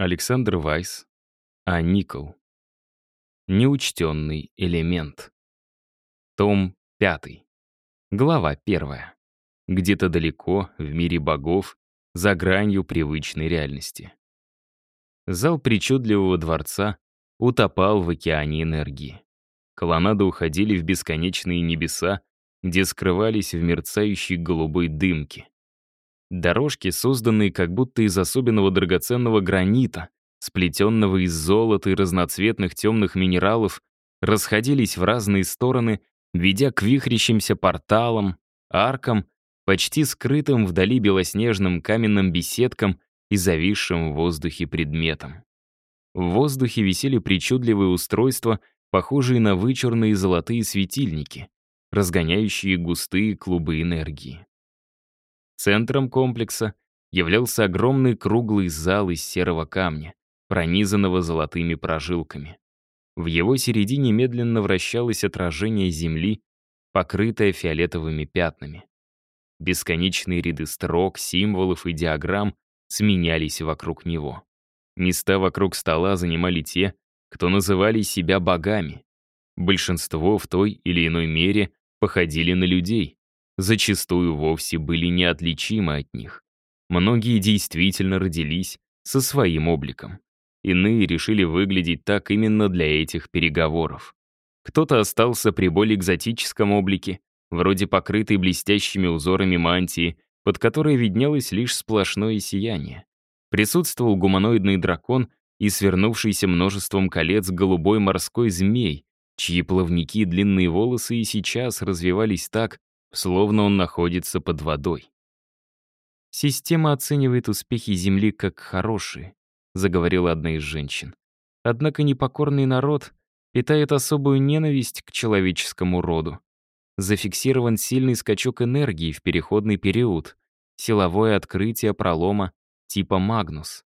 Александр Вайс. А. Никол. Неучтенный элемент. Том 5. Глава 1. Где-то далеко, в мире богов, за гранью привычной реальности. Зал причудливого дворца утопал в океане энергии. Колоннады уходили в бесконечные небеса, где скрывались в мерцающей голубой дымке. Дорожки, созданные как будто из особенного драгоценного гранита, сплетенного из золота и разноцветных темных минералов, расходились в разные стороны, ведя к вихрящимся порталам, аркам, почти скрытым вдали белоснежным каменным беседкам и зависшим в воздухе предметом. В воздухе висели причудливые устройства, похожие на вычурные золотые светильники, разгоняющие густые клубы энергии. Центром комплекса являлся огромный круглый зал из серого камня, пронизанного золотыми прожилками. В его середине медленно вращалось отражение Земли, покрытое фиолетовыми пятнами. Бесконечные ряды строк, символов и диаграмм сменялись вокруг него. Места вокруг стола занимали те, кто называли себя богами. Большинство в той или иной мере походили на людей, зачастую вовсе были неотличимы от них. Многие действительно родились со своим обликом. Иные решили выглядеть так именно для этих переговоров. Кто-то остался при более экзотическом облике, вроде покрытой блестящими узорами мантии, под которой виднелось лишь сплошное сияние. Присутствовал гуманоидный дракон и свернувшийся множеством колец голубой морской змей, чьи плавники и длинные волосы и сейчас развивались так, словно он находится под водой. «Система оценивает успехи Земли как хорошие», — заговорила одна из женщин. «Однако непокорный народ питает особую ненависть к человеческому роду. Зафиксирован сильный скачок энергии в переходный период, силовое открытие пролома типа «Магнус».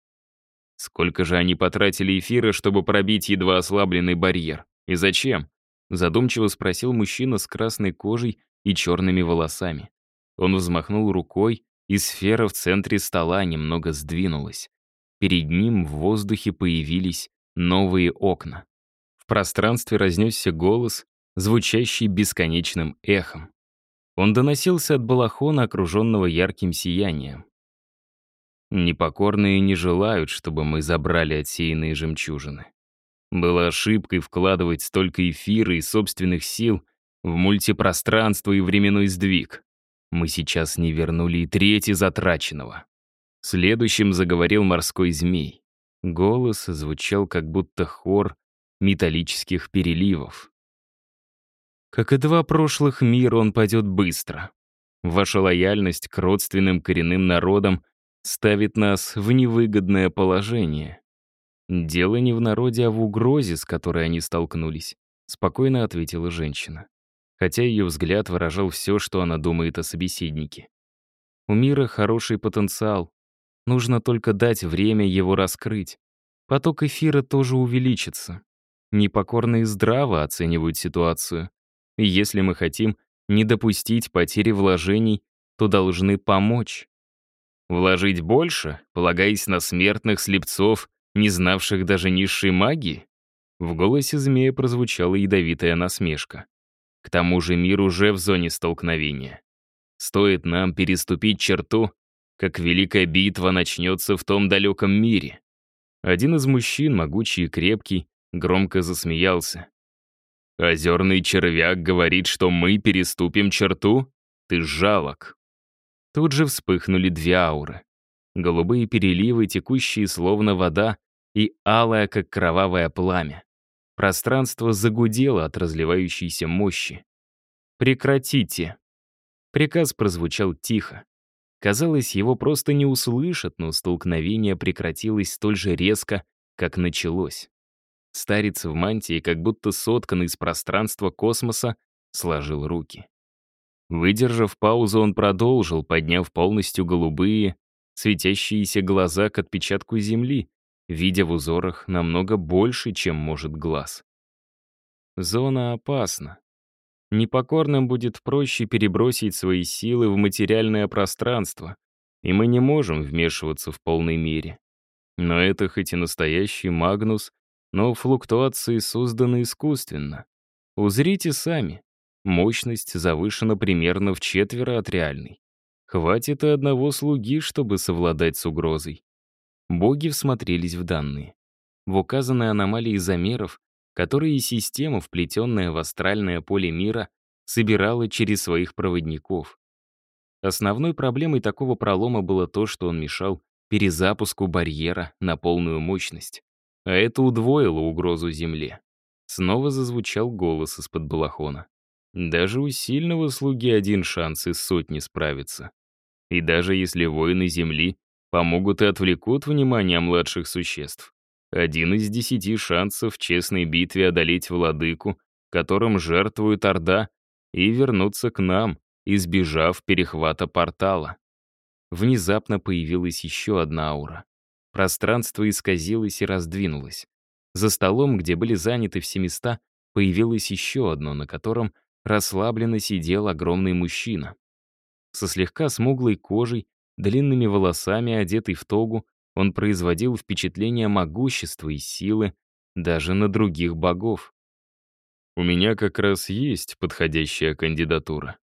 Сколько же они потратили эфира, чтобы пробить едва ослабленный барьер? И зачем? Задумчиво спросил мужчина с красной кожей и черными волосами. Он взмахнул рукой, и сфера в центре стола немного сдвинулась. Перед ним в воздухе появились новые окна. В пространстве разнесся голос, звучащий бесконечным эхом. Он доносился от балахона, окруженного ярким сиянием. Непокорные не желают, чтобы мы забрали отсеянные жемчужины. Было ошибкой вкладывать столько эфира и собственных сил в мультипространство и временной сдвиг. Мы сейчас не вернули и трети затраченного. Следующим заговорил морской змей. Голос звучал как будто хор металлических переливов. Как и два прошлых мира, он пойдет быстро. Ваша лояльность к родственным коренным народам ставит нас в невыгодное положение. Дело не в народе, а в угрозе, с которой они столкнулись, спокойно ответила женщина хотя ее взгляд выражал все, что она думает о собеседнике. У мира хороший потенциал. Нужно только дать время его раскрыть. Поток эфира тоже увеличится. Непокорные здраво оценивают ситуацию. И если мы хотим не допустить потери вложений, то должны помочь. Вложить больше, полагаясь на смертных слепцов, не знавших даже низшей магии? В голосе змея прозвучала ядовитая насмешка. К тому же мир уже в зоне столкновения. Стоит нам переступить черту, как великая битва начнется в том далеком мире. Один из мужчин, могучий и крепкий, громко засмеялся. «Озерный червяк говорит, что мы переступим черту? Ты жалок». Тут же вспыхнули две ауры. Голубые переливы, текущие словно вода, и алая, как кровавое пламя. Пространство загудело от разливающейся мощи. «Прекратите!» Приказ прозвучал тихо. Казалось, его просто не услышат, но столкновение прекратилось столь же резко, как началось. Старец в мантии, как будто сотканный из пространства космоса, сложил руки. Выдержав паузу, он продолжил, подняв полностью голубые, светящиеся глаза к отпечатку Земли, видя в узорах намного больше, чем может глаз. Зона опасна. Непокорным будет проще перебросить свои силы в материальное пространство, и мы не можем вмешиваться в полной мере. Но это хоть и настоящий Магнус, но флуктуации созданы искусственно. Узрите сами. Мощность завышена примерно в четверо от реальной. Хватит и одного слуги, чтобы совладать с угрозой. Боги всмотрелись в данные. В указанной аномалии замеров, которые система, вплетенная в астральное поле мира, собирала через своих проводников. Основной проблемой такого пролома было то, что он мешал перезапуску барьера на полную мощность. А это удвоило угрозу Земле. Снова зазвучал голос из-под балахона. Даже у сильного слуги один шанс из сотни справиться. И даже если воины Земли помогут и отвлекут внимание младших существ, один из десяти шансов в честной битве одолеть владыку, которым жертвует Орда, и вернуться к нам, избежав перехвата портала. Внезапно появилась еще одна аура. Пространство исказилось и раздвинулось. За столом, где были заняты все места, появилось еще одно, на котором расслабленно сидел огромный мужчина. Со слегка смуглой кожей, длинными волосами, одетый в тогу, он производил впечатление могущества и силы даже на других богов. У меня как раз есть подходящая кандидатура.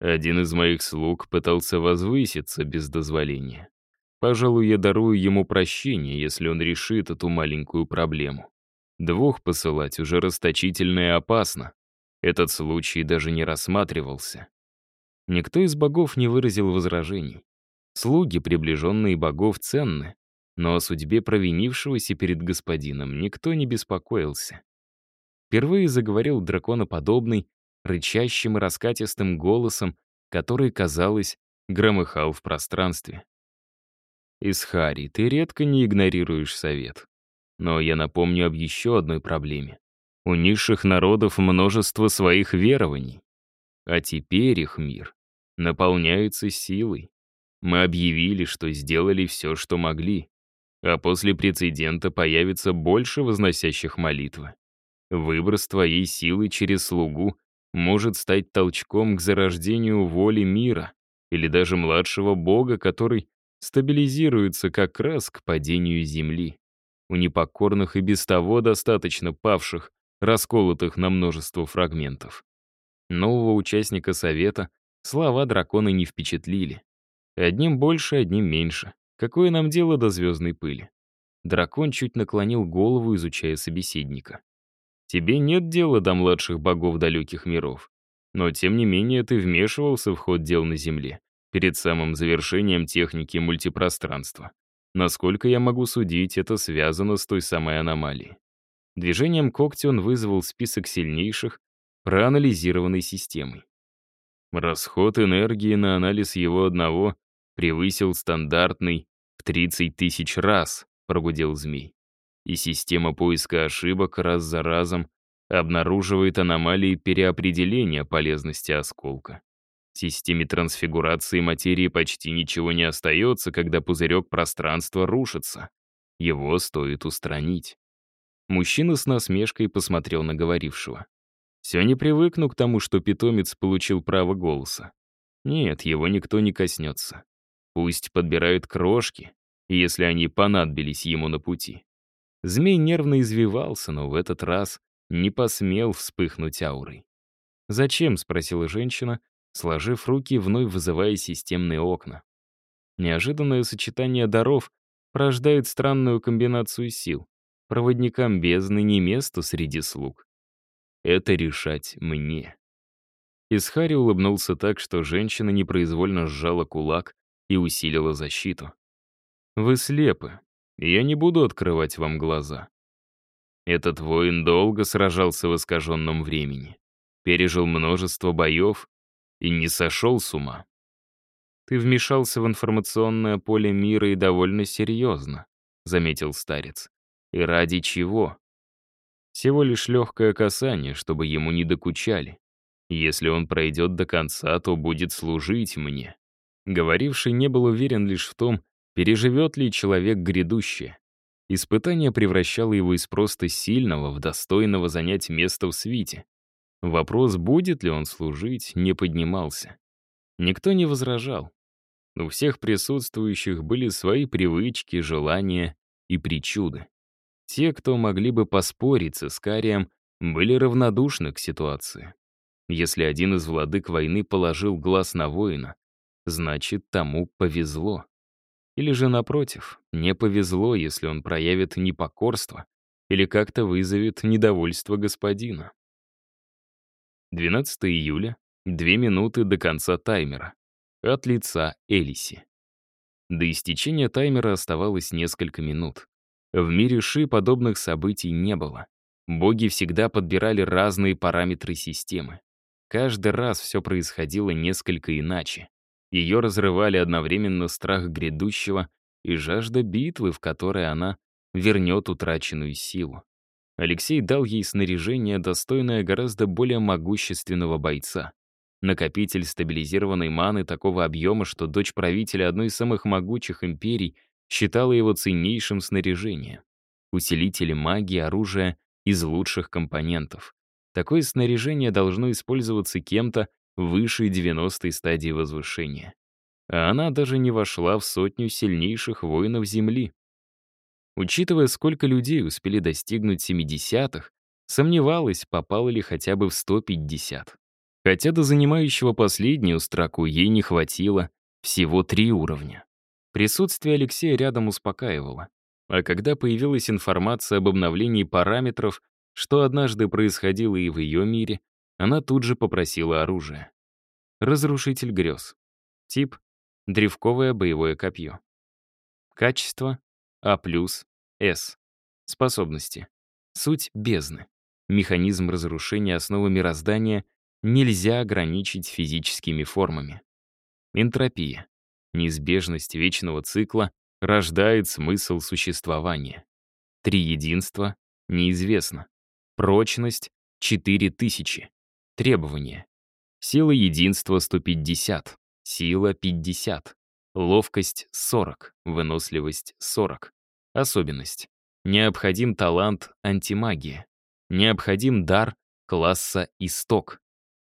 Один из моих слуг пытался возвыситься без дозволения. Пожалуй, я дарую ему прощение, если он решит эту маленькую проблему. Двух посылать уже расточительно и опасно. Этот случай даже не рассматривался. Никто из богов не выразил возражений. Слуги, приближенные богов, ценны, но о судьбе провинившегося перед господином никто не беспокоился. Впервые заговорил драконоподобный, рычащим и раскатистым голосом, который, казалось, громыхал в пространстве. «Исхари, ты редко не игнорируешь совет. Но я напомню об еще одной проблеме. У низших народов множество своих верований. А теперь их мир наполняется силой. Мы объявили, что сделали все, что могли. А после прецедента появится больше возносящих молитвы. Выброс твоей силы через слугу может стать толчком к зарождению воли мира или даже младшего бога, который стабилизируется как раз к падению Земли. У непокорных и без того достаточно павших, расколотых на множество фрагментов. Нового участника Совета слова дракона не впечатлили. Одним больше, одним меньше. Какое нам дело до звездной пыли? Дракон чуть наклонил голову, изучая собеседника. Тебе нет дела до младших богов далеких миров. Но, тем не менее, ты вмешивался в ход дел на Земле перед самым завершением техники мультипространства. Насколько я могу судить, это связано с той самой аномалией. Движением когтя он вызвал список сильнейших, проанализированной системой. Расход энергии на анализ его одного превысил стандартный в 30 тысяч раз, прогудел змей и система поиска ошибок раз за разом обнаруживает аномалии переопределения полезности осколка. В системе трансфигурации материи почти ничего не остается, когда пузырек пространства рушится. Его стоит устранить. Мужчина с насмешкой посмотрел на говорившего. Все не привыкну к тому, что питомец получил право голоса. Нет, его никто не коснется. Пусть подбирают крошки, если они понадобились ему на пути. Змей нервно извивался, но в этот раз не посмел вспыхнуть аурой. «Зачем?» — спросила женщина, сложив руки, вновь вызывая системные окна. Неожиданное сочетание даров порождает странную комбинацию сил. Проводникам бездны не место среди слуг. Это решать мне. Исхари улыбнулся так, что женщина непроизвольно сжала кулак и усилила защиту. «Вы слепы я не буду открывать вам глаза. Этот воин долго сражался в искаженном времени, пережил множество боев и не сошел с ума. «Ты вмешался в информационное поле мира и довольно серьезно», — заметил старец. «И ради чего?» Всего лишь легкое касание, чтобы ему не докучали. Если он пройдет до конца, то будет служить мне. Говоривший не был уверен лишь в том, Переживет ли человек грядущее? Испытание превращало его из просто сильного в достойного занять место в свите. Вопрос, будет ли он служить, не поднимался. Никто не возражал. У всех присутствующих были свои привычки, желания и причуды. Те, кто могли бы поспорить с Искарием, были равнодушны к ситуации. Если один из владык войны положил глаз на воина, значит, тому повезло. Или же, напротив, не повезло, если он проявит непокорство или как-то вызовет недовольство господина. 12 июля, две минуты до конца таймера. От лица Элиси. До истечения таймера оставалось несколько минут. В мире Ши подобных событий не было. Боги всегда подбирали разные параметры системы. Каждый раз все происходило несколько иначе. Ее разрывали одновременно страх грядущего и жажда битвы, в которой она вернет утраченную силу. Алексей дал ей снаряжение, достойное гораздо более могущественного бойца. Накопитель стабилизированной маны такого объема, что дочь правителя одной из самых могучих империй считала его ценнейшим снаряжением. Усилители магии, оружия из лучших компонентов. Такое снаряжение должно использоваться кем-то выше 90-й стадии возвышения. А она даже не вошла в сотню сильнейших воинов Земли. Учитывая, сколько людей успели достигнуть 70-х, сомневалась, попала ли хотя бы в 150. Хотя до занимающего последнюю строку ей не хватило всего три уровня. Присутствие Алексея рядом успокаивало. А когда появилась информация об обновлении параметров, что однажды происходило и в ее мире, она тут же попросила оружие. Разрушитель грез. Тип — древковое боевое копье. Качество — А+, С. Способности. Суть — бездны. Механизм разрушения основы мироздания нельзя ограничить физическими формами. Энтропия. Неизбежность вечного цикла рождает смысл существования. Три единства — неизвестно. Прочность — 4000. Требования. Сила единства — 150. Сила — 50. Ловкость — 40. Выносливость — 40. Особенность. Необходим талант антимагия. Необходим дар класса исток.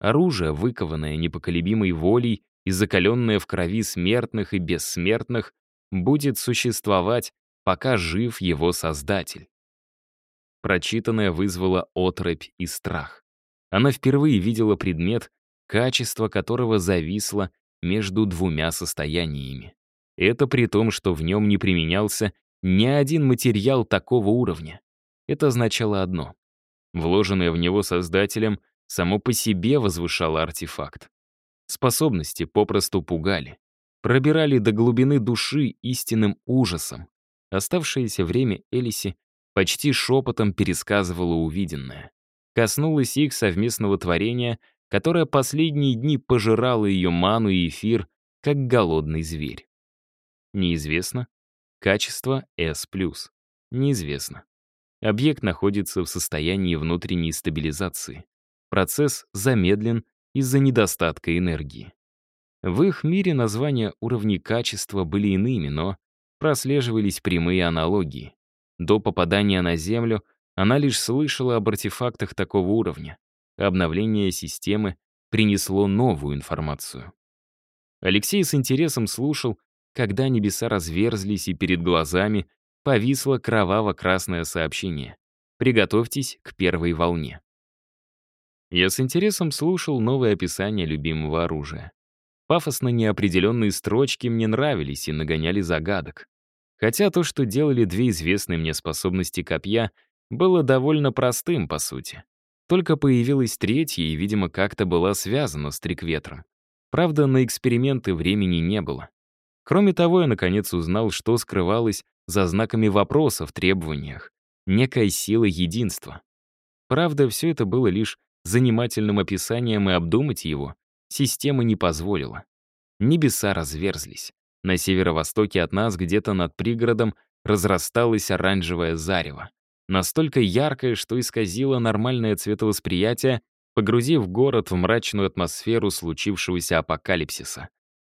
Оружие, выкованное непоколебимой волей и закаленное в крови смертных и бессмертных, будет существовать, пока жив его создатель. Прочитанное вызвало отрыбь и страх. Она впервые видела предмет, качество которого зависло между двумя состояниями. Это при том, что в нем не применялся ни один материал такого уровня. Это означало одно. Вложенное в него создателем само по себе возвышало артефакт. Способности попросту пугали. Пробирали до глубины души истинным ужасом. Оставшееся время Элиси почти шепотом пересказывала увиденное. Коснулась их совместного творения, которое последние дни пожирало ее ману и эфир, как голодный зверь. Неизвестно. Качество S+. Неизвестно. Объект находится в состоянии внутренней стабилизации. Процесс замедлен из-за недостатка энергии. В их мире названия уровней качества были иными, но прослеживались прямые аналогии. До попадания на Землю она лишь слышала об артефактах такого уровня. Обновление системы принесло новую информацию. Алексей с интересом слушал, когда небеса разверзлись и перед глазами повисло кроваво-красное сообщение. Приготовьтесь к первой волне. Я с интересом слушал новое описание любимого оружия. Пафосно неопределенные строчки мне нравились и нагоняли загадок. Хотя то, что делали две известные мне способности копья, было довольно простым, по сути. Только появилась третья и, видимо, как-то была связана с трикветром. Правда, на эксперименты времени не было. Кроме того, я наконец узнал, что скрывалось за знаками вопроса в требованиях. Некая сила единства. Правда, все это было лишь занимательным описанием, и обдумать его система не позволила. Небеса разверзлись. На северо-востоке от нас, где-то над пригородом, разрасталось оранжевое зарево. Настолько яркое, что исказило нормальное цветовосприятие, погрузив город в мрачную атмосферу случившегося апокалипсиса.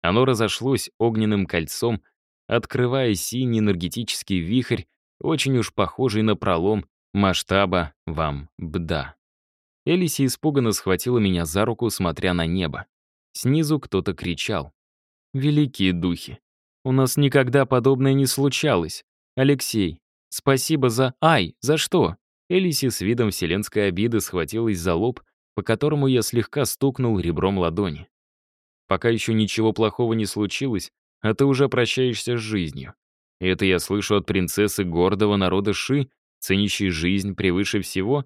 Оно разошлось огненным кольцом, открывая синий энергетический вихрь, очень уж похожий на пролом масштаба вам бда. Элиси испуганно схватила меня за руку, смотря на небо. Снизу кто-то кричал. «Великие духи! У нас никогда подобное не случалось! Алексей, Спасибо за... Ай, за что? Элиси с видом вселенской обиды схватилась за лоб, по которому я слегка стукнул ребром ладони. Пока еще ничего плохого не случилось, а ты уже прощаешься с жизнью. Это я слышу от принцессы гордого народа Ши, ценящей жизнь превыше всего.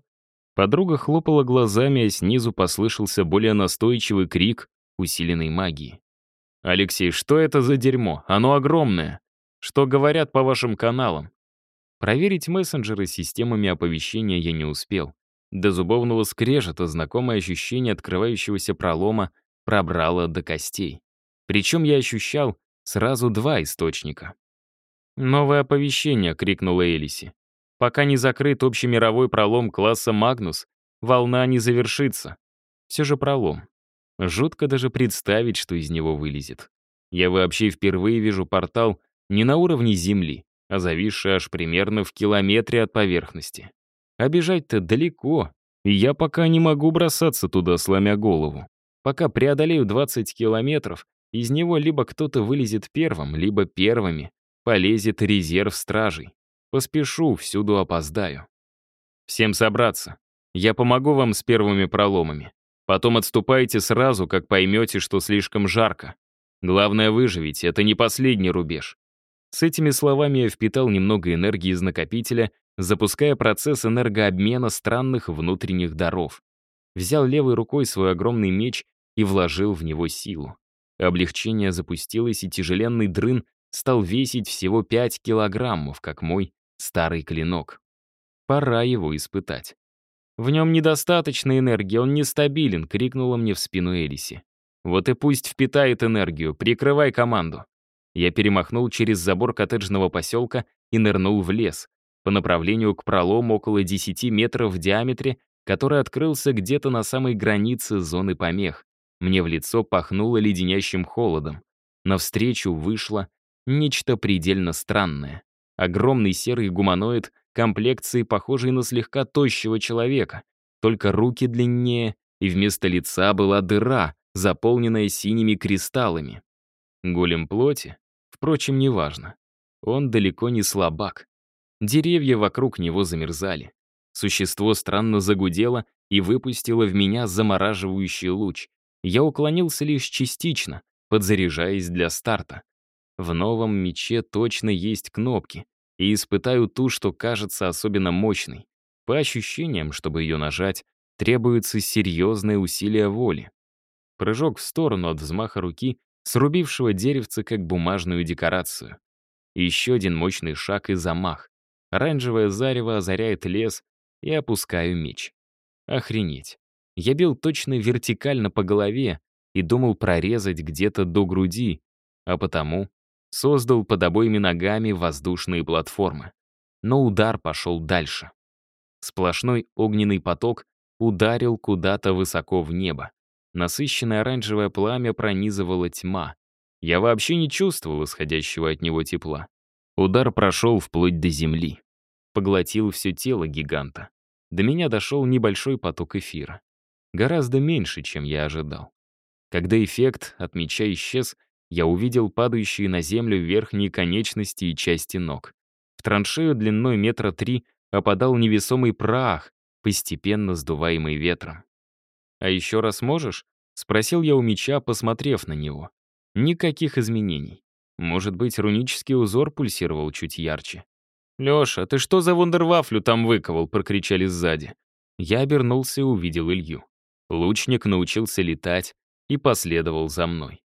Подруга хлопала глазами, а снизу послышался более настойчивый крик усиленной магии. «Алексей, что это за дерьмо? Оно огромное. Что говорят по вашим каналам?» Проверить мессенджеры системами оповещения я не успел. До зубовного скрежета знакомое ощущение открывающегося пролома пробрало до костей. Причем я ощущал сразу два источника. «Новое оповещение!» — крикнула Элиси. «Пока не закрыт общемировой пролом класса «Магнус», волна не завершится. Все же пролом. Жутко даже представить, что из него вылезет. Я вообще впервые вижу портал не на уровне Земли, а зависший аж примерно в километре от поверхности. А бежать-то далеко, и я пока не могу бросаться туда, сломя голову. Пока преодолею 20 километров, из него либо кто-то вылезет первым, либо первыми полезет резерв стражей. Поспешу, всюду опоздаю. Всем собраться. Я помогу вам с первыми проломами. Потом отступайте сразу, как поймете, что слишком жарко. Главное выживить, это не последний рубеж. С этими словами я впитал немного энергии из накопителя, запуская процесс энергообмена странных внутренних даров. Взял левой рукой свой огромный меч и вложил в него силу. Облегчение запустилось, и тяжеленный дрын стал весить всего 5 килограммов, как мой старый клинок. Пора его испытать. «В нем недостаточно энергии, он нестабилен», — крикнула мне в спину Элиси. «Вот и пусть впитает энергию, прикрывай команду». Я перемахнул через забор коттеджного поселка и нырнул в лес, по направлению к пролому около 10 метров в диаметре, который открылся где-то на самой границе зоны помех. Мне в лицо пахнуло леденящим холодом. Навстречу вышло нечто предельно странное. Огромный серый гуманоид комплекции, похожий на слегка тощего человека, только руки длиннее, и вместо лица была дыра, заполненная синими кристаллами. Голем плоти? Впрочем, неважно. Он далеко не слабак. Деревья вокруг него замерзали. Существо странно загудело и выпустило в меня замораживающий луч. Я уклонился лишь частично, подзаряжаясь для старта. В новом мече точно есть кнопки, и испытаю ту, что кажется особенно мощной. По ощущениям, чтобы ее нажать, требуется серьезное усилие воли. Прыжок в сторону от взмаха руки, срубившего деревце как бумажную декорацию. Еще один мощный шаг и замах. Оранжевое зарево озаряет лес, и опускаю меч. Охренеть. Я бил точно вертикально по голове и думал прорезать где-то до груди, а потому создал под обоими ногами воздушные платформы. Но удар пошел дальше. Сплошной огненный поток ударил куда-то высоко в небо. Насыщенное оранжевое пламя пронизывала тьма. Я вообще не чувствовал исходящего от него тепла. Удар прошел вплоть до земли. Поглотил все тело гиганта. До меня дошел небольшой поток эфира. Гораздо меньше, чем я ожидал. Когда эффект от меча исчез, я увидел падающие на землю верхние конечности и части ног. В траншею длиной метра три опадал невесомый прах, постепенно сдуваемый ветром. «А еще раз можешь?» — спросил я у меча, посмотрев на него. Никаких изменений. Может быть, рунический узор пульсировал чуть ярче. «Леша, ты что за вундервафлю там выковал?» — прокричали сзади. Я обернулся и увидел Илью. Лучник научился летать и последовал за мной.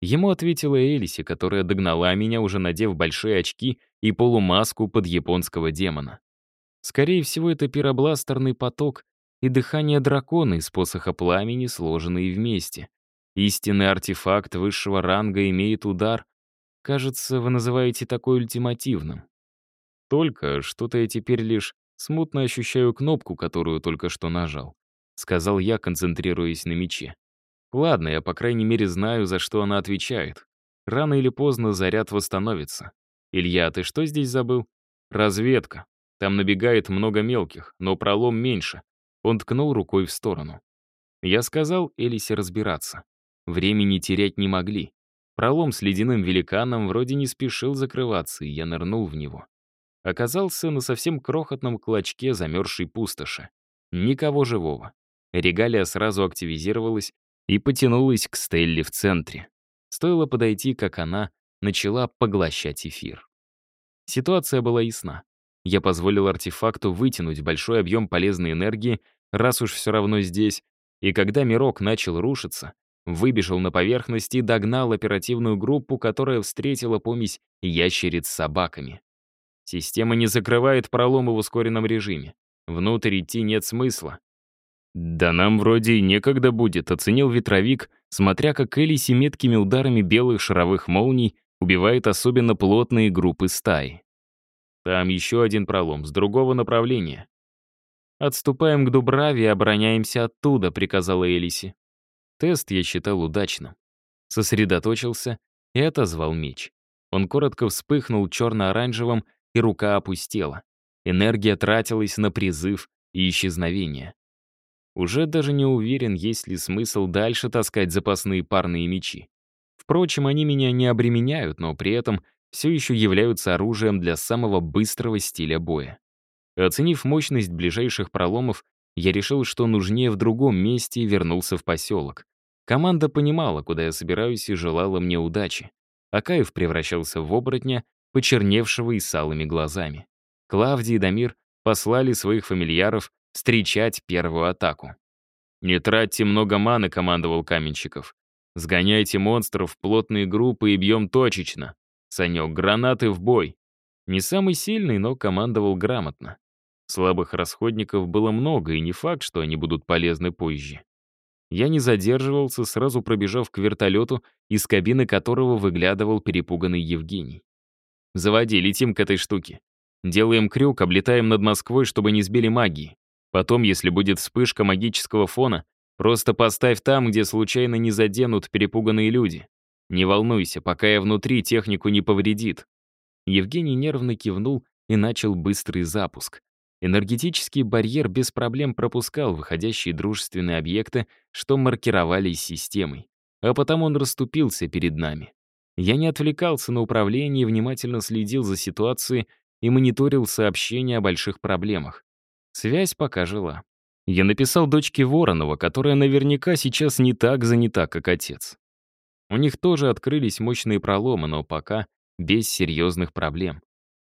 Ему ответила Элиси, которая догнала меня, уже надев большие очки и полумаску под японского демона. Скорее всего, это пиробластерный поток и дыхание дракона из посоха пламени, сложенные вместе. Истинный артефакт высшего ранга имеет удар. Кажется, вы называете такой ультимативным. Только что-то я теперь лишь смутно ощущаю кнопку, которую только что нажал. Сказал я, концентрируясь на мече. Ладно, я по крайней мере знаю, за что она отвечает. Рано или поздно заряд восстановится. Илья, ты что здесь забыл? Разведка. Там набегает много мелких, но пролом меньше. Он ткнул рукой в сторону. Я сказал Элисе разбираться. Времени терять не могли. Пролом с ледяным великаном вроде не спешил закрываться, и я нырнул в него. оказался на совсем крохотном клочке замерзшей пустоши. Никого живого. Регалия сразу активизировалась и потянулась к Стелле в центре. Стоило подойти, как она начала поглощать эфир. Ситуация была ясна. Я позволил артефакту вытянуть большой объем полезной энергии, раз уж все равно здесь, и когда мирок начал рушиться, выбежал на поверхность и догнал оперативную группу, которая встретила помесь ящериц с собаками. Система не закрывает проломы в ускоренном режиме. Внутрь идти нет смысла. «Да нам вроде и некогда будет», — оценил ветровик, смотря как Элиси меткими ударами белых шаровых молний убивает особенно плотные группы стаи. Там еще один пролом, с другого направления. «Отступаем к Дубраве и обороняемся оттуда», — приказала Элиси. Тест я считал удачным. Сосредоточился и отозвал меч. Он коротко вспыхнул черно-оранжевым, и рука опустела. Энергия тратилась на призыв и исчезновение. Уже даже не уверен, есть ли смысл дальше таскать запасные парные мечи. Впрочем, они меня не обременяют, но при этом все еще являются оружием для самого быстрого стиля боя. Оценив мощность ближайших проломов, я решил, что нужнее в другом месте и вернулся в поселок. Команда понимала, куда я собираюсь, и желала мне удачи. Акаев превращался в оборотня, почерневшего и с алыми глазами. Клавдий и Дамир послали своих фамильяров встречать первую атаку. «Не тратьте много маны», — командовал Каменщиков. «Сгоняйте монстров в плотные группы и бьем точечно. Санек, гранаты в бой». Не самый сильный, но командовал грамотно. Слабых расходников было много, и не факт, что они будут полезны позже. Я не задерживался, сразу пробежав к вертолету, из кабины которого выглядывал перепуганный Евгений. «Заводи, летим к этой штуке. Делаем крюк, облетаем над Москвой, чтобы не сбили магии. Потом, если будет вспышка магического фона, просто поставь там, где случайно не заденут перепуганные люди. Не волнуйся, пока я внутри, технику не повредит». Евгений нервно кивнул и начал быстрый запуск. Энергетический барьер без проблем пропускал выходящие дружественные объекты, что маркировались системой. А потом он расступился перед нами. Я не отвлекался на управление внимательно следил за ситуацией и мониторил сообщения о больших проблемах. Связь пока жила. Я написал дочке Воронова, которая наверняка сейчас не так занята, как отец. У них тоже открылись мощные проломы, но пока без серьезных проблем.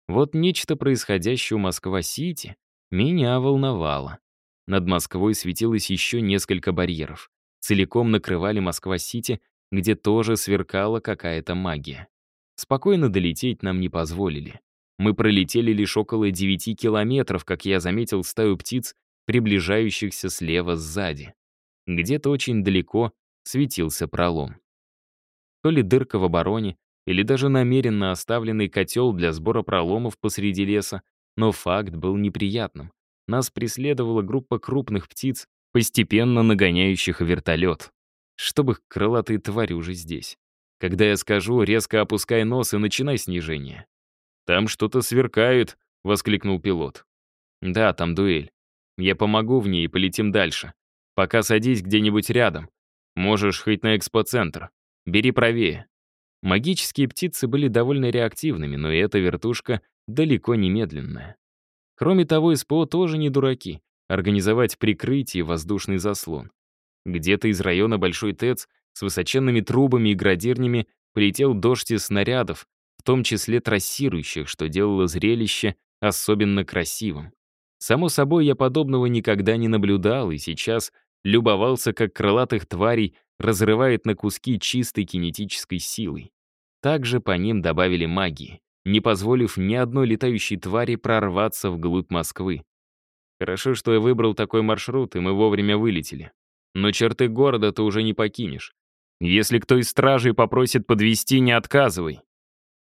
Вот нечто происходящее у Москва-Сити меня волновало. Над Москвой светилось еще несколько барьеров. Целиком накрывали Москва-Сити, где тоже сверкала какая-то магия. Спокойно долететь нам не позволили. Мы пролетели лишь около 9 километров, как я заметил стаю птиц, приближающихся слева сзади. Где-то очень далеко светился пролом. То ли дырка в обороне, или даже намеренно оставленный котел для сбора проломов посреди леса, но факт был неприятным. Нас преследовала группа крупных птиц, постепенно нагоняющих вертолет. Чтобы крылатые твари уже здесь. Когда я скажу, резко опускай нос и начинай снижение. «Там что-то сверкает», — воскликнул пилот. «Да, там дуэль. Я помогу в ней и полетим дальше. Пока садись где-нибудь рядом. Можешь хоть на экспоцентр. Бери правее. Магические птицы были довольно реактивными, но и эта вертушка далеко не медленная. Кроме того, СПО тоже не дураки. Организовать прикрытие воздушный заслон. Где-то из района Большой ТЭЦ с высоченными трубами и градирнями полетел дождь из снарядов, в том числе трассирующих, что делало зрелище особенно красивым. Само собой, я подобного никогда не наблюдал, и сейчас любовался, как крылатых тварей разрывает на куски чистой кинетической силой. Также по ним добавили магии, не позволив ни одной летающей твари прорваться вглубь Москвы. Хорошо, что я выбрал такой маршрут, и мы вовремя вылетели. Но черты города ты уже не покинешь. Если кто из стражей попросит подвести, не отказывай.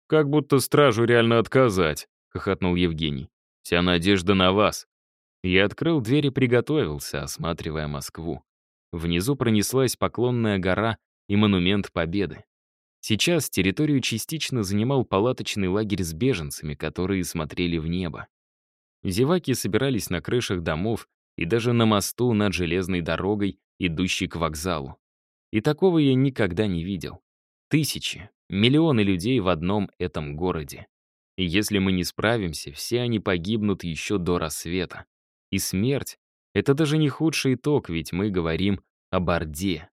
Как будто стражу реально отказать, хохотнул Евгений. Вся надежда на вас. Я открыл дверь и приготовился, осматривая Москву. Внизу пронеслась поклонная гора и монумент Победы. Сейчас территорию частично занимал палаточный лагерь с беженцами, которые смотрели в небо. Зеваки собирались на крышах домов и даже на мосту над железной дорогой, идущей к вокзалу. И такого я никогда не видел. Тысячи, миллионы людей в одном этом городе. И если мы не справимся, все они погибнут еще до рассвета. И смерть — это даже не худший итог, ведь мы говорим об Орде.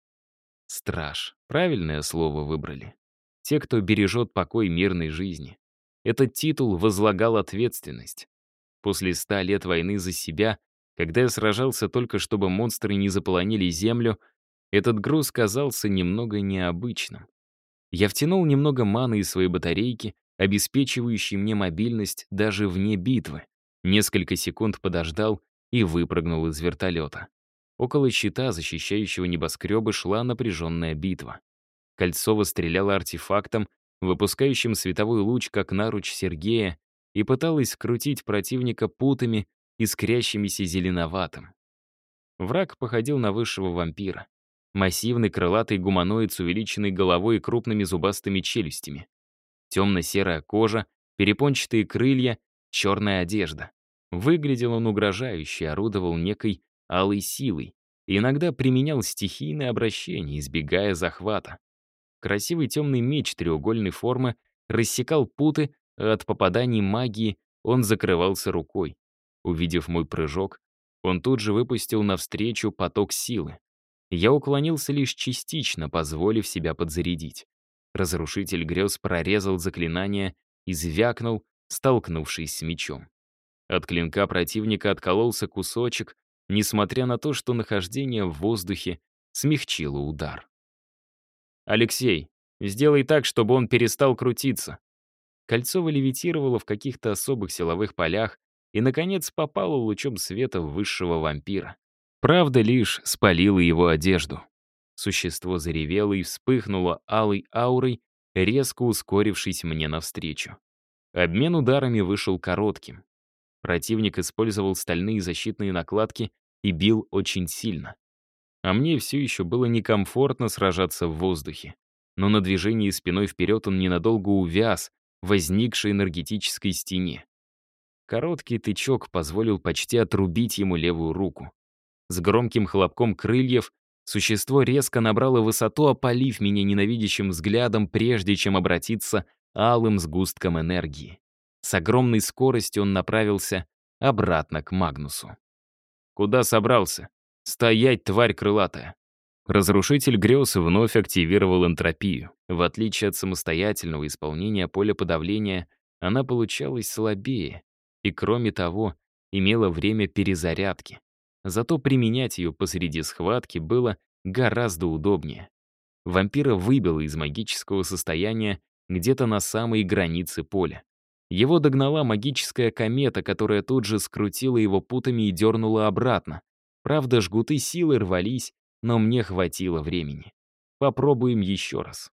Страж. Правильное слово выбрали. Те, кто бережет покой мирной жизни. Этот титул возлагал ответственность. После ста лет войны за себя, когда я сражался только чтобы монстры не заполонили землю, этот груз казался немного необычным. Я втянул немного маны из своей батарейки, обеспечивающей мне мобильность даже вне битвы. Несколько секунд подождал и выпрыгнул из вертолета. Около щита, защищающего небоскребы, шла напряженная битва. Кольцова стреляло артефактом, выпускающим световой луч, как наруч Сергея, и пыталась скрутить противника путами, искрящимися зеленоватым. Враг походил на высшего вампира. Массивный крылатый гуманоид с увеличенной головой и крупными зубастыми челюстями. Темно-серая кожа, перепончатые крылья, черная одежда. Выглядел он угрожающе, орудовал некой алой силой и иногда применял стихийное обращение, избегая захвата. Красивый темный меч треугольной формы рассекал путы, а от попаданий магии он закрывался рукой. Увидев мой прыжок, он тут же выпустил навстречу поток силы. Я уклонился лишь частично, позволив себя подзарядить. Разрушитель грез прорезал заклинание и звякнул, столкнувшись с мечом. От клинка противника откололся кусочек, несмотря на то, что нахождение в воздухе смягчило удар. «Алексей, сделай так, чтобы он перестал крутиться». Кольцово левитировало в каких-то особых силовых полях и, наконец, попало лучом света высшего вампира. Правда лишь спалила его одежду. Существо заревело и вспыхнуло алой аурой, резко ускорившись мне навстречу. Обмен ударами вышел коротким. Противник использовал стальные защитные накладки и бил очень сильно. А мне все еще было некомфортно сражаться в воздухе. Но на движении спиной вперед он ненадолго увяз возникшей энергетической стене. Короткий тычок позволил почти отрубить ему левую руку. С громким хлопком крыльев существо резко набрало высоту, опалив меня ненавидящим взглядом, прежде чем обратиться алым сгустком энергии. С огромной скоростью он направился обратно к Магнусу. «Куда собрался? Стоять, тварь крылатая!» Разрушитель грез вновь активировал энтропию. В отличие от самостоятельного исполнения поля подавления, она получалась слабее и, кроме того, имела время перезарядки. Зато применять ее посреди схватки было гораздо удобнее. Вампира выбило из магического состояния где-то на самой границе поля. Его догнала магическая комета, которая тут же скрутила его путами и дернула обратно. Правда, жгуты силы рвались, но мне хватило времени. Попробуем еще раз.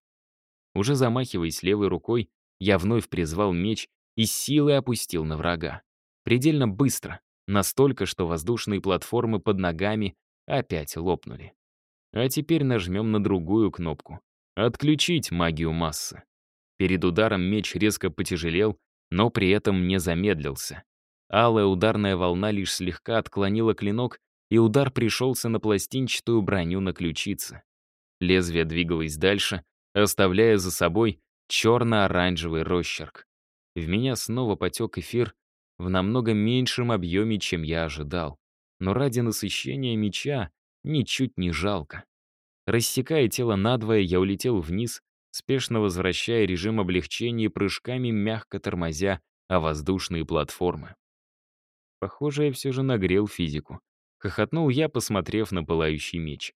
Уже замахиваясь левой рукой, я вновь призвал меч и силой опустил на врага. Предельно быстро, настолько, что воздушные платформы под ногами опять лопнули. А теперь нажмем на другую кнопку. Отключить магию массы. Перед ударом меч резко потяжелел, но при этом не замедлился. Алая ударная волна лишь слегка отклонила клинок, и удар пришелся на пластинчатую броню на ключице. Лезвие двигалось дальше, оставляя за собой черно-оранжевый росчерк. В меня снова потек эфир в намного меньшем объеме, чем я ожидал. Но ради насыщения меча ничуть не жалко. Рассекая тело надвое, я улетел вниз, спешно возвращая режим облегчения прыжками, мягко тормозя о воздушные платформы. Похоже, я все же нагрел физику. Хохотнул я, посмотрев на пылающий меч.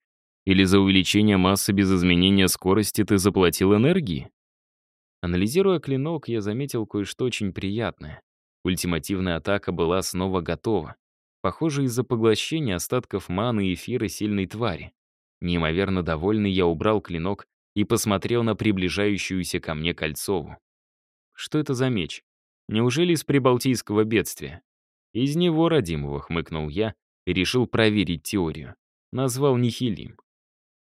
Или за увеличение массы без изменения скорости ты заплатил энергии? Анализируя клинок, я заметил кое-что очень приятное. Ультимативная атака была снова готова. Похоже, из-за поглощения остатков маны и эфира сильной твари. Неимоверно довольный, я убрал клинок и посмотрел на приближающуюся ко мне Кольцову. Что это за меч? Неужели из прибалтийского бедствия? Из него, родимого, хмыкнул я и решил проверить теорию. Назвал Нихилим.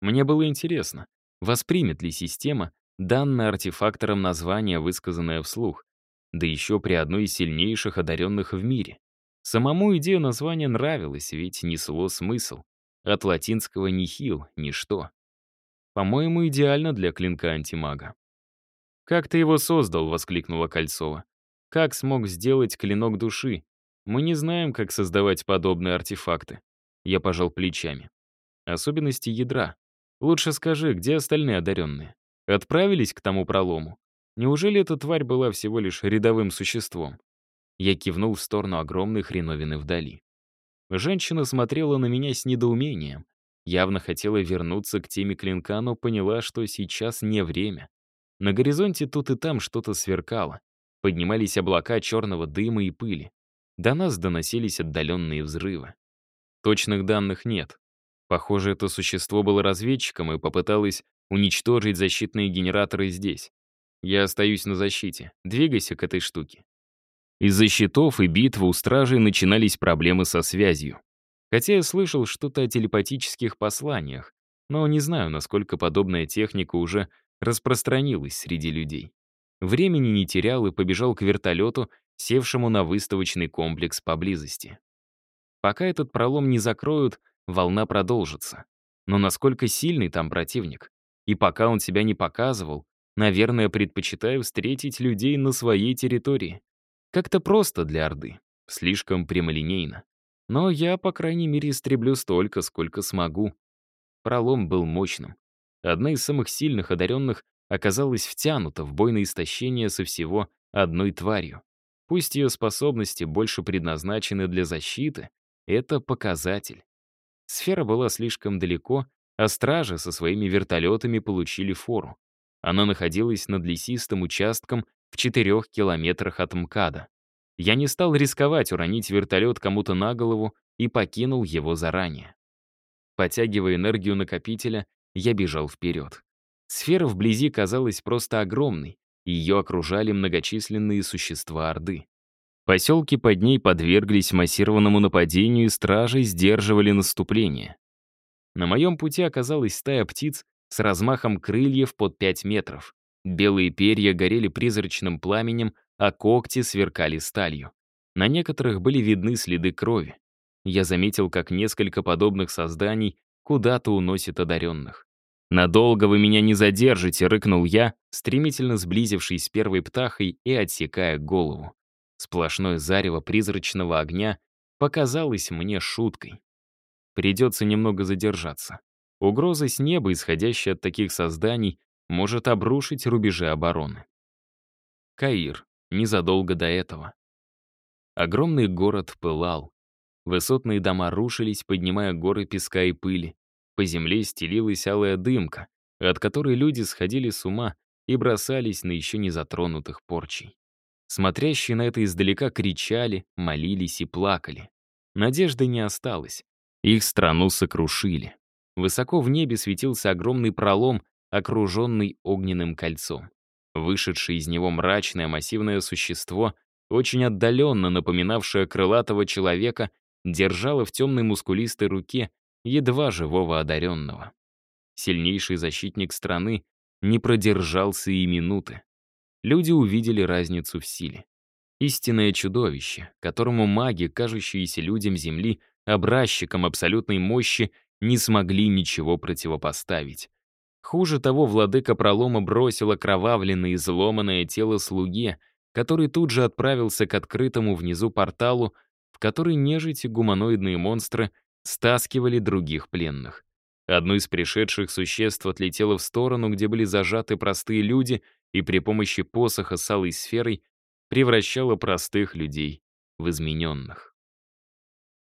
Мне было интересно, воспримет ли система данное артефактором название, высказанное вслух, да еще при одной из сильнейших одаренных в мире. Самому идея названия нравилась, ведь несло смысл. От латинского «нихил» — ничто. По-моему, идеально для клинка антимага. «Как ты его создал?» — воскликнула Кольцова. Как смог сделать клинок души? Мы не знаем, как создавать подобные артефакты. Я пожал плечами. Особенности ядра. Лучше скажи, где остальные одаренные? Отправились к тому пролому? Неужели эта тварь была всего лишь рядовым существом? Я кивнул в сторону огромной хреновины вдали. Женщина смотрела на меня с недоумением. Явно хотела вернуться к теме клинка, но поняла, что сейчас не время. На горизонте тут и там что-то сверкало. Поднимались облака черного дыма и пыли. До нас доносились отдаленные взрывы. Точных данных нет. Похоже, это существо было разведчиком и попыталось уничтожить защитные генераторы здесь. Я остаюсь на защите. Двигайся к этой штуке. Из-за щитов и битвы у стражей начинались проблемы со связью. Хотя я слышал что-то о телепатических посланиях, но не знаю, насколько подобная техника уже распространилась среди людей. Времени не терял и побежал к вертолету, севшему на выставочный комплекс поблизости. Пока этот пролом не закроют, волна продолжится. Но насколько сильный там противник? И пока он себя не показывал, наверное, предпочитаю встретить людей на своей территории. Как-то просто для Орды, слишком прямолинейно. Но я, по крайней мере, истреблю столько, сколько смогу. Пролом был мощным. Одна из самых сильных одаренных оказалась втянута в бойное истощение со всего одной тварью. Пусть ее способности больше предназначены для защиты, это показатель. Сфера была слишком далеко, а стражи со своими вертолетами получили фору. Она находилась над лесистым участком в четырех километрах от МКАДа. Я не стал рисковать уронить вертолет кому-то на голову и покинул его заранее. Потягивая энергию накопителя, я бежал вперед. Сфера вблизи казалась просто огромной, и ее окружали многочисленные существа Орды. Поселки под ней подверглись массированному нападению, и стражи сдерживали наступление. На моем пути оказалась стая птиц с размахом крыльев под 5 метров. Белые перья горели призрачным пламенем, а когти сверкали сталью. На некоторых были видны следы крови. Я заметил, как несколько подобных созданий куда-то уносит одаренных. «Надолго вы меня не задержите», — рыкнул я, стремительно сблизившись с первой птахой и отсекая голову. Сплошное зарево призрачного огня показалось мне шуткой. Придется немного задержаться. Угроза с неба, исходящая от таких созданий, может обрушить рубежи обороны. Каир. Незадолго до этого. Огромный город пылал. Высотные дома рушились, поднимая горы песка и пыли. По земле стелилась алая дымка, от которой люди сходили с ума и бросались на еще не затронутых порчей. Смотрящие на это издалека кричали, молились и плакали. Надежды не осталось. Их страну сокрушили. Высоко в небе светился огромный пролом, окруженный огненным кольцом. Вышедшее из него мрачное массивное существо, очень отдаленно напоминавшее крылатого человека, держало в темной мускулистой руке едва живого одаренного. Сильнейший защитник страны не продержался и минуты. Люди увидели разницу в силе. Истинное чудовище, которому маги, кажущиеся людям Земли, образчиком абсолютной мощи, не смогли ничего противопоставить. Хуже того, владыка пролома бросил окровавленное и изломанное тело слуге, который тут же отправился к открытому внизу порталу, в который нежить и гуманоидные монстры стаскивали других пленных. Одно из пришедших существ отлетело в сторону, где были зажаты простые люди, и при помощи посоха с алой сферой превращало простых людей в измененных.